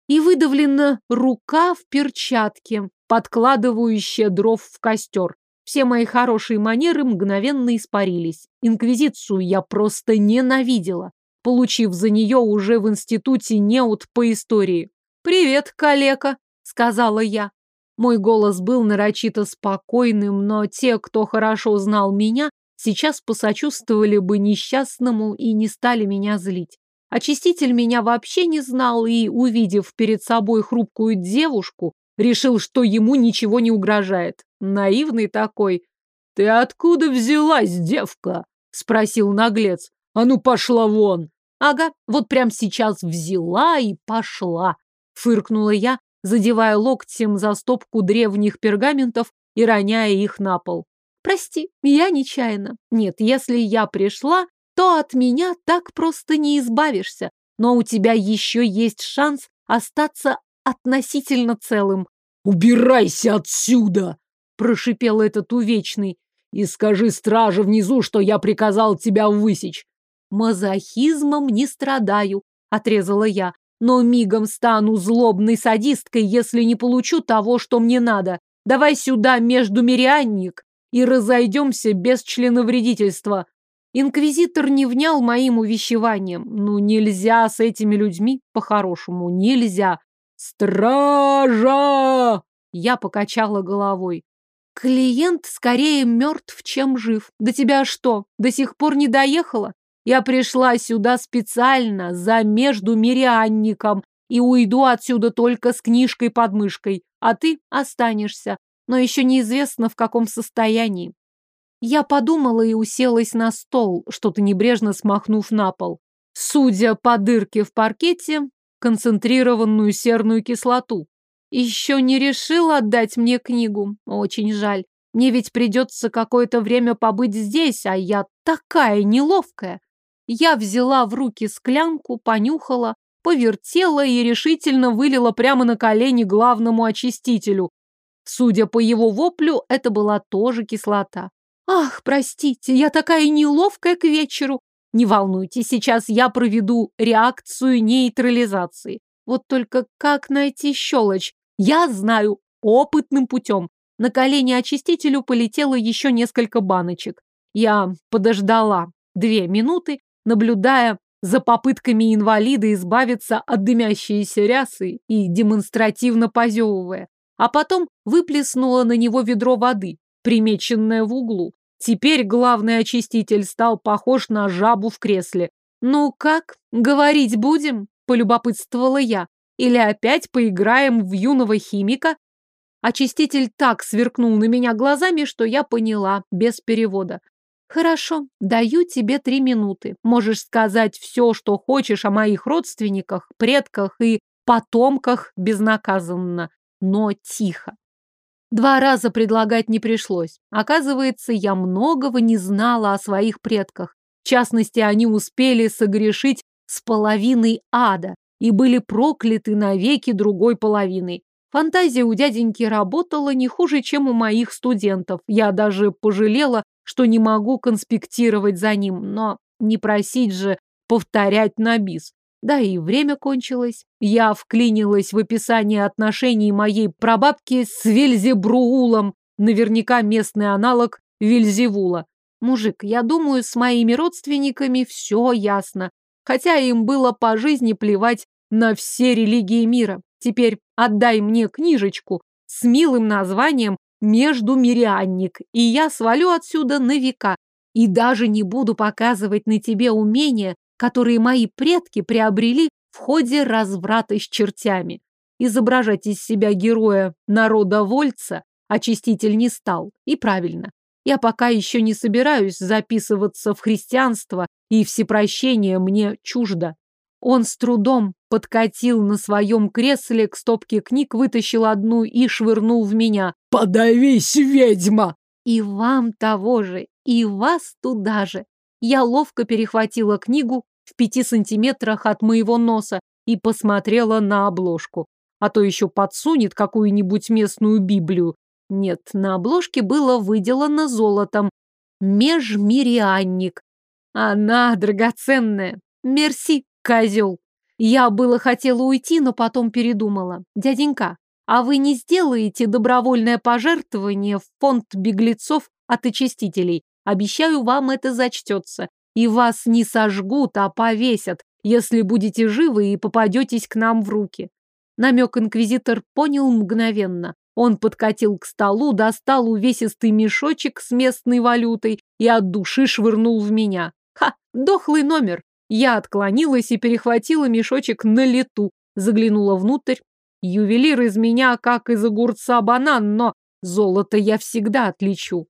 A: И выдавлена рука в перчатке, подкладывающая дров в костер. Все мои хорошие манеры мгновенно испарились. Инквизицию я просто ненавидела, получив за нее уже в институте неуд по истории. «Привет, калека», — сказала я. Мой голос был нарочито спокойным, но те, кто хорошо знал меня, сейчас посочувствовали бы несчастному и не стали меня злить. Очиститель меня вообще не знал и, увидев перед собой хрупкую девушку, решил, что ему ничего не угрожает. Наивный такой.
B: «Ты откуда взялась, девка?» — спросил наглец. «А ну пошла вон!»
A: «Ага, вот прям сейчас взяла и пошла!» — фыркнула я, задевая локтем за стопку древних пергаментов и роняя их на пол. «Прости, я нечаянно. Нет, если я пришла, то от меня так просто не избавишься. Но у тебя еще есть шанс остаться относительно целым.
B: «Убирайся отсюда!» – прошипел этот увечный. «И скажи страже внизу, что я приказал тебя высечь!»
A: «Мазохизмом не страдаю», – отрезала я. «Но мигом стану злобной садисткой, если не получу того, что мне надо. Давай сюда междумирянник и разойдемся без членовредительства». Инквизитор не внял моим увещеванием. Ну, нельзя с этими людьми по-хорошему, нельзя.
B: «Стража!»
A: Я покачала головой. Клиент скорее мертв, чем жив. До тебя что, до сих пор не доехала? Я пришла сюда специально за междумирянником и уйду отсюда только с книжкой под мышкой, а ты останешься, но еще неизвестно в каком состоянии. Я подумала и уселась на стол, что-то небрежно смахнув на пол. Судя по дырке в паркете, концентрированную серную кислоту. Еще не решил отдать мне книгу. Очень жаль. Мне ведь придется какое-то время побыть здесь, а я такая неловкая. Я взяла в руки склянку, понюхала, повертела и решительно вылила прямо на колени главному очистителю. Судя по его воплю, это была тоже кислота. Ах, простите, я такая неловкая к вечеру. Не волнуйтесь, сейчас я проведу реакцию нейтрализации. Вот только как найти щелочь? Я знаю, опытным путем. На колени очистителю полетело еще несколько баночек. Я подождала две минуты, наблюдая за попытками инвалида избавиться от дымящейся рясы и демонстративно позевывая. А потом выплеснула на него ведро воды, примеченное в углу. Теперь главный очиститель стал похож на жабу в кресле. «Ну как, говорить будем?» – полюбопытствовала я. «Или опять поиграем в юного химика?» Очиститель так сверкнул на меня глазами, что я поняла, без перевода. «Хорошо, даю тебе три минуты. Можешь сказать все, что хочешь о моих родственниках, предках и потомках безнаказанно, но тихо. Два раза предлагать не пришлось. Оказывается, я многого не знала о своих предках. В частности, они успели согрешить с половиной ада и были прокляты навеки другой половиной. Фантазия у дяденьки работала не хуже, чем у моих студентов. Я даже пожалела, что не могу конспектировать за ним, но не просить же повторять на бис. Да и время кончилось. Я вклинилась в описание отношений моей прабабки с Вельзебруулом, наверняка местный аналог Вельзевула. Мужик, я думаю, с моими родственниками все ясно. Хотя им было по жизни плевать на все религии мира. Теперь отдай мне книжечку с милым названием «Междумирянник», и я свалю отсюда на века. И даже не буду показывать на тебе умения, которые мои предки приобрели в ходе разврата с чертями. Изображать из себя героя народа-вольца очиститель не стал. И правильно. Я пока еще не собираюсь записываться в христианство, и всепрощение мне чуждо. Он с трудом подкатил на своем кресле к стопке книг, вытащил одну и швырнул в меня.
B: «Подавись, ведьма!»
A: «И вам того же, и вас туда же!» Я ловко перехватила книгу в пяти сантиметрах от моего носа и посмотрела на обложку. А то еще подсунет какую-нибудь местную Библию. Нет, на обложке было выделано золотом. Межмирианник. Она драгоценная. Мерси, козел. Я было хотела уйти, но потом передумала. Дяденька, а вы не сделаете добровольное пожертвование в фонд беглецов от очистителей? Обещаю, вам это зачтется. И вас не сожгут, а повесят, если будете живы и попадетесь к нам в руки. Намек инквизитор понял мгновенно. Он подкатил к столу, достал увесистый мешочек с местной валютой и от души швырнул в меня. Ха, дохлый номер. Я отклонилась и перехватила мешочек на лету, заглянула внутрь. Ювелир из меня, как из огурца банан, но золото я всегда отличу.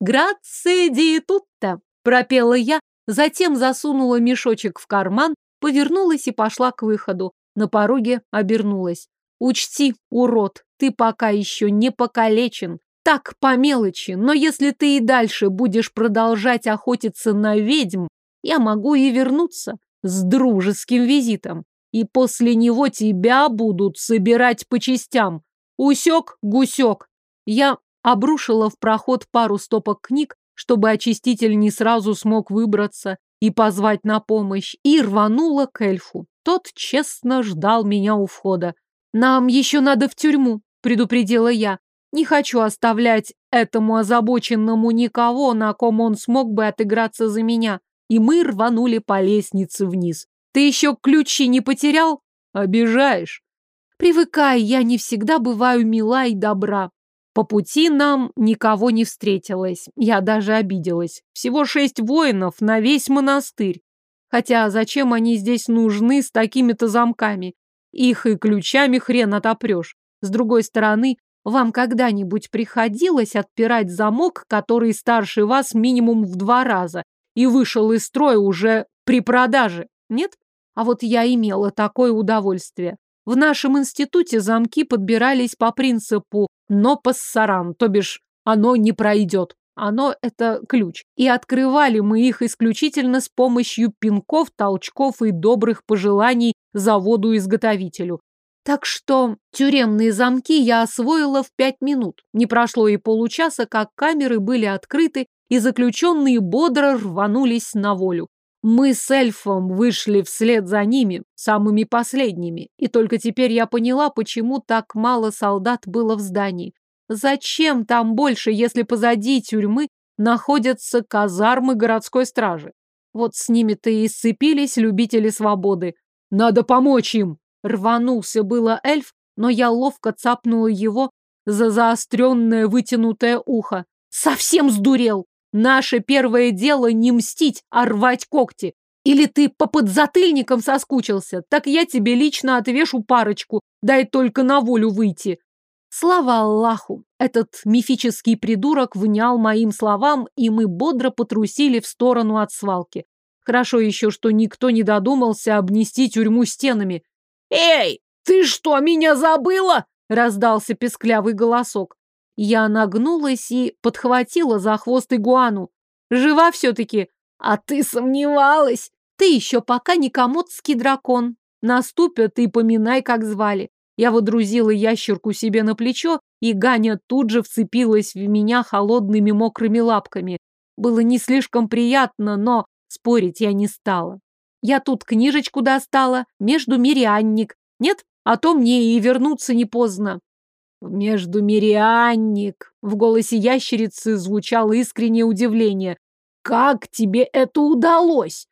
A: «Грация ди тутта!» – пропела я, затем засунула мешочек в карман, повернулась и пошла к выходу. На пороге обернулась. «Учти, урод, ты пока еще не покалечен. Так, по мелочи, но если ты и дальше будешь продолжать охотиться на ведьм, я могу и вернуться с дружеским визитом. И после него тебя будут собирать по частям. Усек, гусек. Я обрушила в проход пару стопок книг, чтобы очиститель не сразу смог выбраться и позвать на помощь, и рванула к эльфу. Тот честно ждал меня у входа. «Нам еще надо в тюрьму», — предупредила я. «Не хочу оставлять этому озабоченному никого, на ком он смог бы отыграться за меня». И мы рванули по лестнице вниз. «Ты еще ключи не потерял?» «Обижаешь». «Привыкай, я не всегда бываю мила и добра. По пути нам никого не встретилось. Я даже обиделась. Всего шесть воинов на весь монастырь. Хотя зачем они здесь нужны с такими-то замками? Их и ключами хрен отопрешь. С другой стороны, вам когда-нибудь приходилось отпирать замок, который старше вас минимум в два раза, и вышел из строя уже при продаже? Нет? А вот я имела такое удовольствие. В нашем институте замки подбирались по принципу «но пассаран», то бишь «оно не пройдет». Оно – это ключ. И открывали мы их исключительно с помощью пинков, толчков и добрых пожеланий заводу-изготовителю. Так что тюремные замки я освоила в пять минут. Не прошло и получаса, как камеры были открыты, и заключенные бодро рванулись на волю. Мы с эльфом вышли вслед за ними, самыми последними, и только теперь я поняла, почему так мало солдат было в здании. Зачем там больше, если позади тюрьмы находятся казармы городской стражи? Вот с ними-то и сцепились любители свободы. Надо помочь им! Рванулся было эльф, но я ловко цапнула его за заостренное вытянутое ухо. Совсем сдурел! Наше первое дело не мстить, а рвать когти. Или ты по подзатыльникам соскучился, так я тебе лично отвешу парочку, дай только на волю выйти. Слава Аллаху! Этот мифический придурок внял моим словам, и мы бодро потрусили в сторону от свалки. Хорошо еще, что никто не додумался обнести тюрьму стенами. «Эй, ты что, меня забыла?» — раздался песклявый голосок. Я нагнулась и подхватила за хвост игуану. Жива все-таки. А ты сомневалась? Ты еще пока не комодский дракон. Наступят и поминай, как звали. Я водрузила ящерку себе на плечо, и Ганя тут же вцепилась в меня холодными мокрыми лапками. Было не слишком приятно, но спорить я не стала. Я тут книжечку достала, между мирянник. Нет? А то мне и вернуться не поздно. «Междумирианник!» В голосе ящерицы звучало искреннее удивление. «Как тебе это удалось?»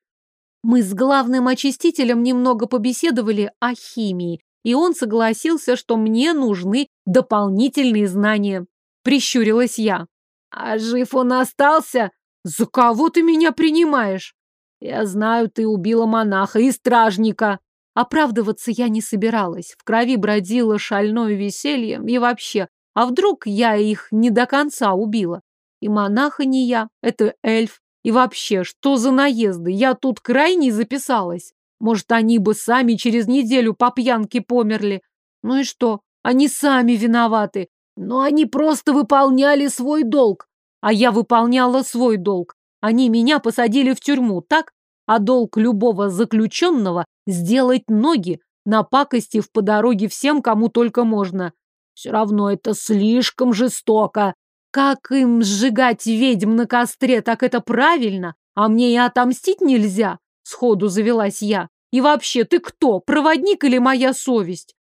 A: Мы с главным очистителем немного побеседовали о химии, и он согласился, что мне нужны дополнительные знания. Прищурилась я. «А жив он остался? За кого ты меня принимаешь?» «Я знаю, ты убила монаха и стражника», Оправдываться я не собиралась. В крови бродило шальное веселье. И вообще, а вдруг я их не до конца убила? И монаха не я, это эльф. И вообще, что за наезды? Я тут крайне записалась. Может, они бы сами через неделю по пьянке померли. Ну и что? Они сами виноваты. Но они просто выполняли свой долг. А я выполняла свой долг. Они меня посадили в тюрьму, так? А долг любого заключенного – сделать ноги, напакостив по дороге всем, кому только можно. Все равно это слишком жестоко. Как им сжигать ведьм на костре, так это правильно, а мне и отомстить нельзя, сходу завелась я. И вообще, ты кто, проводник или моя совесть?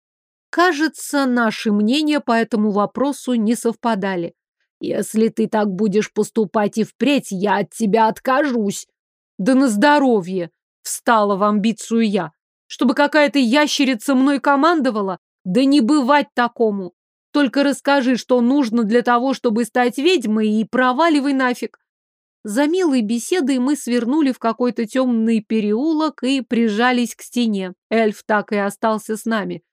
A: Кажется, наши мнения по этому вопросу не совпадали. Если ты так будешь поступать и впредь, я от тебя откажусь, да на здоровье! Встала в амбицию я. Чтобы какая-то ящерица мной командовала? Да не бывать такому! Только расскажи, что нужно для того, чтобы стать ведьмой, и проваливай нафиг. За милой беседой мы свернули в какой-то темный переулок и прижались к стене. Эльф так и остался с нами.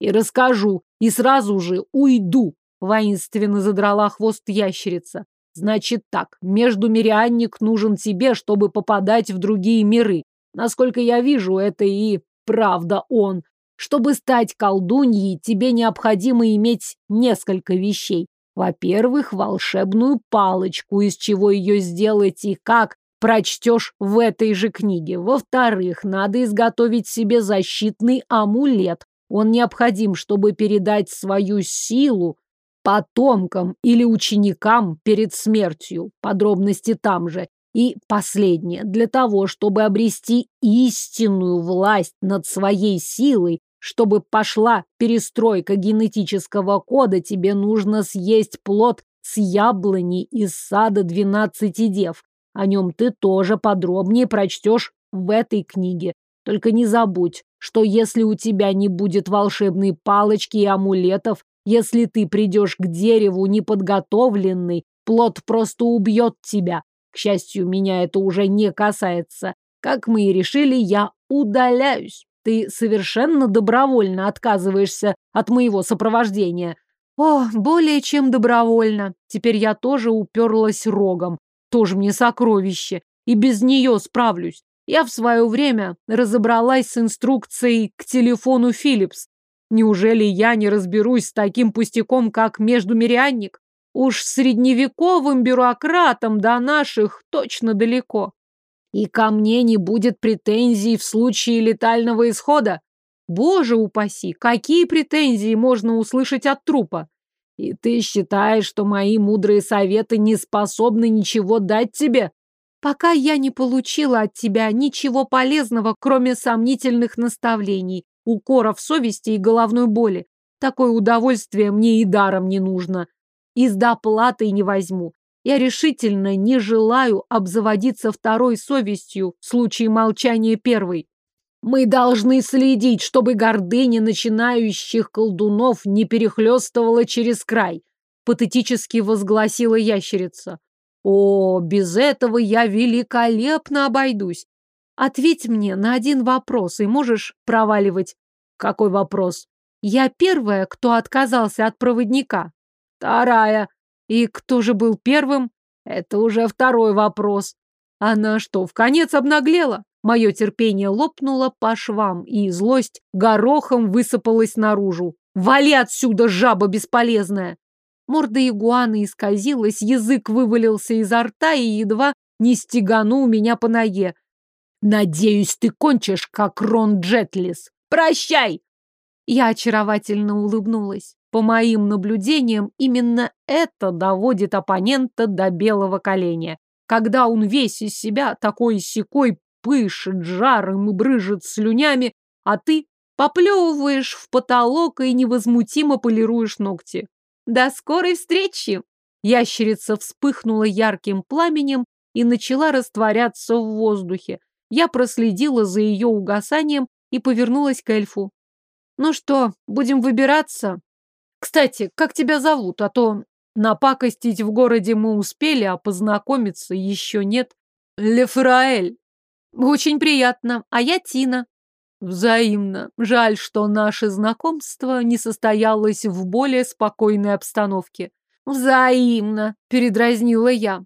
A: И расскажу, и сразу же уйду, воинственно задрала хвост ящерица. Значит так, междумирянник нужен тебе, чтобы попадать в другие миры. Насколько я вижу, это и правда он. Чтобы стать колдуньей, тебе необходимо иметь несколько вещей. Во-первых, волшебную палочку, из чего ее сделать и как, прочтешь в этой же книге. Во-вторых, надо изготовить себе защитный амулет. Он необходим, чтобы передать свою силу потомкам или ученикам перед смертью. Подробности там же. И последнее. Для того, чтобы обрести истинную власть над своей силой, чтобы пошла перестройка генетического кода, тебе нужно съесть плод с яблони из сада двенадцати дев. О нем ты тоже подробнее прочтешь в этой книге. Только не забудь, что если у тебя не будет волшебной палочки и амулетов,
B: Если ты придешь к дереву неподготовленный, плод просто убьет тебя. К счастью, меня это уже не касается. Как мы и решили, я удаляюсь. Ты совершенно добровольно отказываешься от моего сопровождения.
A: О, более чем добровольно. Теперь я тоже уперлась рогом. Тоже мне сокровище. И без нее справлюсь. Я в свое время разобралась с инструкцией к телефону Philips. Неужели я не разберусь с таким пустяком, как междумирянник? Уж средневековым бюрократам до наших точно далеко.
B: И ко мне не будет претензий в случае летального исхода?
A: Боже упаси, какие претензии можно услышать от трупа?
B: И ты считаешь, что мои мудрые советы не способны ничего дать тебе?
A: Пока я не получила от тебя ничего полезного, кроме сомнительных наставлений, укоров совести и головной боли. Такое удовольствие мне и даром не нужно. И с доплатой не возьму. Я решительно не желаю обзаводиться второй совестью в случае молчания первой.
B: Мы должны следить, чтобы гордыня начинающих колдунов не перехлестывала через край, патетически возгласила ящерица. О, без этого я великолепно обойдусь. Ответь мне на один вопрос, и можешь проваливать.
A: Какой вопрос?
B: Я первая, кто отказался от проводника.
A: Вторая.
B: И кто же был первым?
A: Это уже второй вопрос.
B: Она что, в конец обнаглела? Мое терпение лопнуло по швам, и злость горохом высыпалась наружу. «Вали отсюда, жаба бесполезная!» Морда игуаны исказилась, язык вывалился изо рта и едва не стеганул меня по ноге. «Надеюсь, ты кончишь, как Рон Джетлис. Прощай!» Я очаровательно улыбнулась. По моим наблюдениям, именно это доводит оппонента до белого коленя. Когда он весь из себя такой секой пышет жаром и брыжет слюнями, а ты поплевываешь в потолок и невозмутимо полируешь ногти. До скорой встречи! Ящерица вспыхнула ярким пламенем и начала растворяться в воздухе. Я проследила за ее угасанием и повернулась к эльфу. Ну что, будем выбираться? Кстати, как тебя зовут? А то напакостить в городе мы успели, а познакомиться еще нет.
A: Лефраэль.
B: Очень приятно. А я Тина.
A: Взаимно. Жаль, что наше знакомство не состоялось в более спокойной обстановке.
B: Взаимно, передразнила я.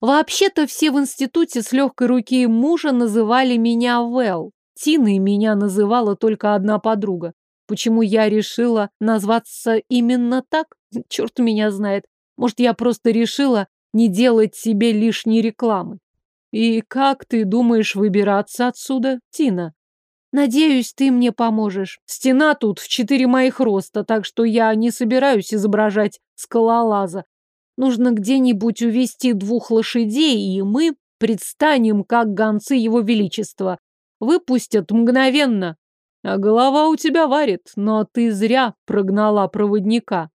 B: Вообще-то все в институте с легкой руки мужа называли меня Вэл. Тиной меня называла только одна подруга. Почему я решила назваться именно так? Черт меня знает. Может, я просто решила не делать себе лишней рекламы.
A: И как ты думаешь выбираться отсюда, Тина?
B: Надеюсь, ты мне поможешь. Стена тут в четыре моих роста, так что я не собираюсь изображать скалолаза. Нужно где-нибудь увести двух лошадей, и мы предстанем как гонцы его величества. Выпустят мгновенно.
A: А голова у тебя варит, но ты зря прогнала проводника.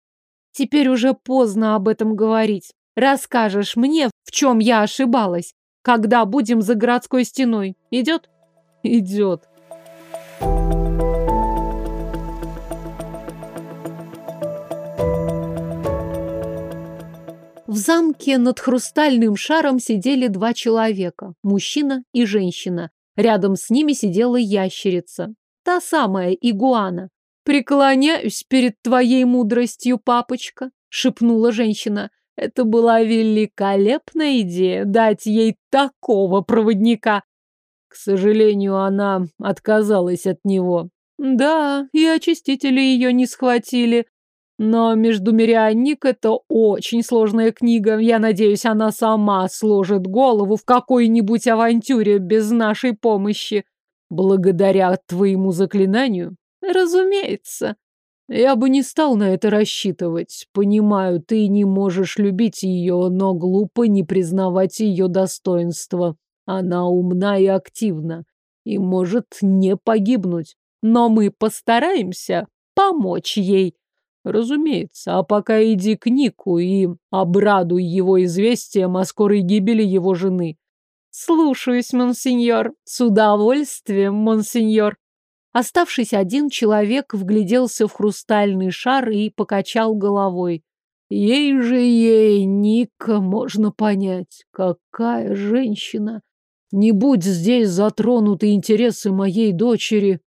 B: Теперь уже поздно об этом говорить. Расскажешь мне, в чем я ошибалась, когда будем за городской стеной. Идет?
A: Идет.
B: В замке над хрустальным шаром сидели два человека, мужчина и женщина. Рядом с ними сидела ящерица, та самая игуана.
A: «Преклоняюсь перед твоей мудростью, папочка», — шепнула женщина. «Это была великолепная идея дать ей такого проводника».
B: К сожалению, она отказалась от него.
A: Да, и очистители ее не схватили. Но «Междумирянник» — это очень сложная книга. Я надеюсь, она сама сложит голову в какой-нибудь авантюре без нашей помощи.
B: Благодаря твоему заклинанию?
A: Разумеется.
B: Я бы не стал на это рассчитывать. Понимаю, ты не можешь любить ее, но глупо не признавать ее достоинства. Она умна и активна и может не погибнуть. Но мы постараемся помочь ей. Разумеется, а пока иди к Нику и обрадуй его известием о скорой гибели его жены.
A: Слушаюсь, монсеньор. С удовольствием, монсеньор. Оставшись один, человек вгляделся в хрустальный шар и покачал головой.
B: Ей же ей, Ника, можно понять, какая женщина. Не будь здесь затронуты интересы моей дочери,